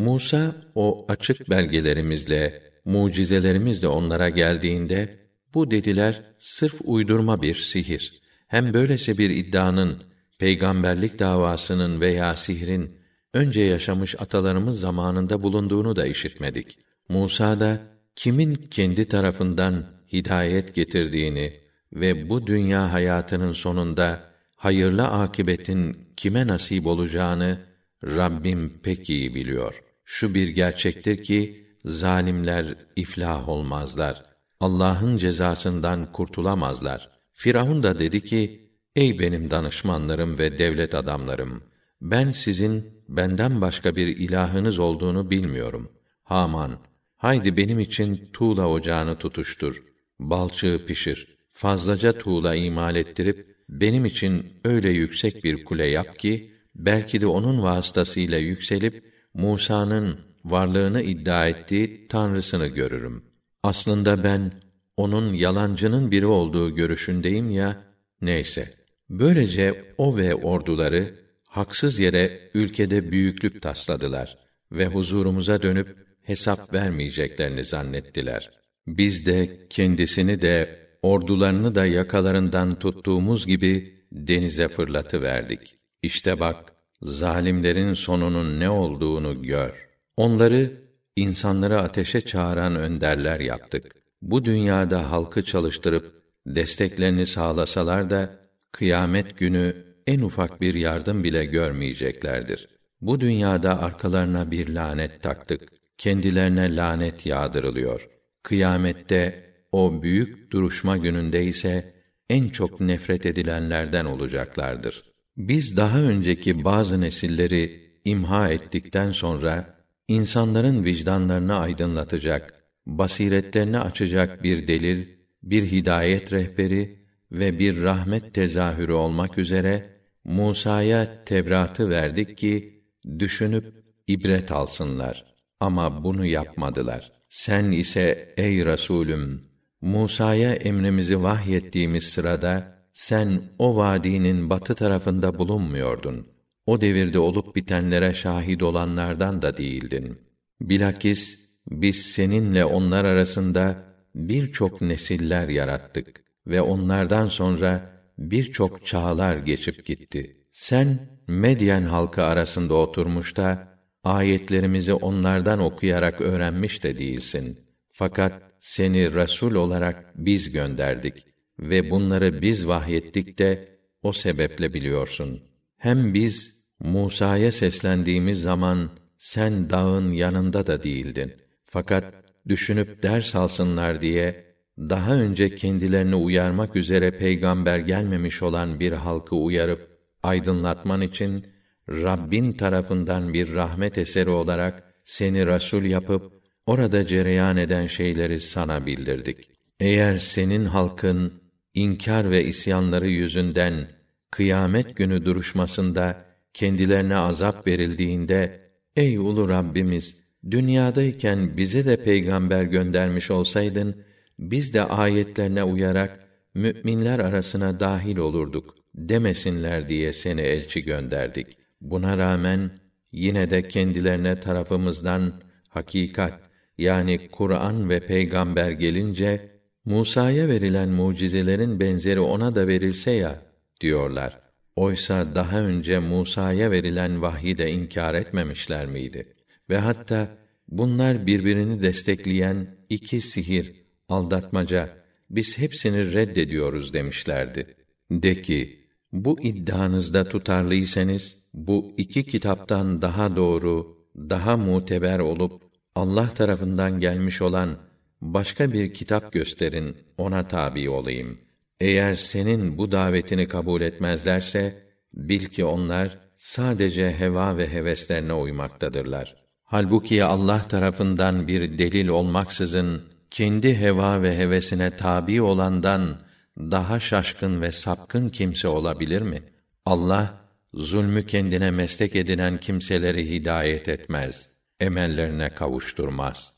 Musa o açık belgelerimizle, mucizelerimizle onlara geldiğinde bu dediler sırf uydurma bir sihir. Hem böylesi bir iddianın peygamberlik davasının veya sihrin önce yaşamış atalarımız zamanında bulunduğunu da işitmedik. Musa da kimin kendi tarafından hidayet getirdiğini ve bu dünya hayatının sonunda hayırlı akıbetin kime nasip olacağını Rabbim pek iyi biliyor. Şu bir gerçektir ki zalimler iflah olmazlar. Allah'ın cezasından kurtulamazlar. Firavun da dedi ki: Ey benim danışmanlarım ve devlet adamlarım, ben sizin benden başka bir ilahınız olduğunu bilmiyorum. Haman, haydi benim için tuğla ocağını tutuştur, balçığı pişir, fazlaca tuğla imal ettirip benim için öyle yüksek bir kule yap ki belki de onun vasıtasıyla yükselip Musa'nın varlığını iddia ettiği tanrısını görürüm. Aslında ben onun yalancının biri olduğu görüşündeyim ya. Neyse. Böylece o ve orduları haksız yere ülkede büyüklük tasladılar ve huzurumuza dönüp hesap vermeyeceklerini zannettiler. Biz de kendisini de ordularını da yakalarından tuttuğumuz gibi denize fırlatı verdik. İşte bak, zalimlerin sonunun ne olduğunu gör. Onları insanları ateşe çağıran önderler yaptık. Bu dünyada halkı çalıştırıp desteklerini sağlasalar da kıyamet günü en ufak bir yardım bile görmeyeceklerdir. Bu dünyada arkalarına bir lanet taktık. Kendilerine lanet yağdırılıyor. Kıyamette o büyük duruşma gününde ise en çok nefret edilenlerden olacaklardır. Biz daha önceki bazı nesilleri imha ettikten sonra insanların vicdanlarını aydınlatacak, basiretlerini açacak bir delil, bir hidayet rehberi ve bir rahmet tezahürü olmak üzere Musa'ya Tevrat'ı verdik ki düşünüp ibret alsınlar. Ama bunu yapmadılar. Sen ise ey Resulüm Musa'ya emrimizi vahyettiğimiz sırada sen o vadinin batı tarafında bulunmuyordun. O devirde olup bitenlere şahit olanlardan da değildin. Bilakis biz seninle onlar arasında birçok nesiller yarattık ve onlardan sonra birçok çağlar geçip gitti. Sen Medyen halkı arasında oturmuş da ayetlerimizi onlardan okuyarak öğrenmiş de değilsin. Fakat seni resul olarak biz gönderdik ve bunları biz vahyettik de o sebeple biliyorsun. Hem biz Musa'ya seslendiğimiz zaman sen dağın yanında da değildin. Fakat düşünüp ders alsınlar diye daha önce kendilerini uyarmak üzere peygamber gelmemiş olan bir halkı uyarıp aydınlatman için Rabbin tarafından bir rahmet eseri olarak seni rasul yapıp orada cereyan eden şeyleri sana bildirdik. Eğer senin halkın inkar ve isyanları yüzünden kıyamet günü duruşmasında kendilerine azap verildiğinde ey ulu Rabbimiz dünyadayken bize de peygamber göndermiş olsaydın biz de ayetlerine uyarak müminler arasına dahil olurduk demesinler diye seni elçi gönderdik. Buna rağmen yine de kendilerine tarafımızdan hakikat yani Kur'an ve peygamber gelince Musa'ya verilen mucizelerin benzeri ona da verilse ya diyorlar. Oysa daha önce Musa'ya verilen vahyi de inkar etmemişler miydi? Ve hatta bunlar birbirini destekleyen iki sihir, aldatmaca, biz hepsini reddediyoruz demişlerdi. De ki, bu iddianızda tutarlıysanız, bu iki kitaptan daha doğru, daha muteber olup, Allah tarafından gelmiş olan başka bir kitap gösterin, ona tabi olayım. Eğer senin bu davetini kabul etmezlerse, bil ki onlar sadece heva ve heveslerine uymaktadırlar. Halbuki Allah tarafından bir delil olmaksızın kendi heva ve hevesine tabi olandan daha şaşkın ve sapkın kimse olabilir mi? Allah zulmü kendine meslek edinen kimseleri hidayet etmez, emellerine kavuşturmaz.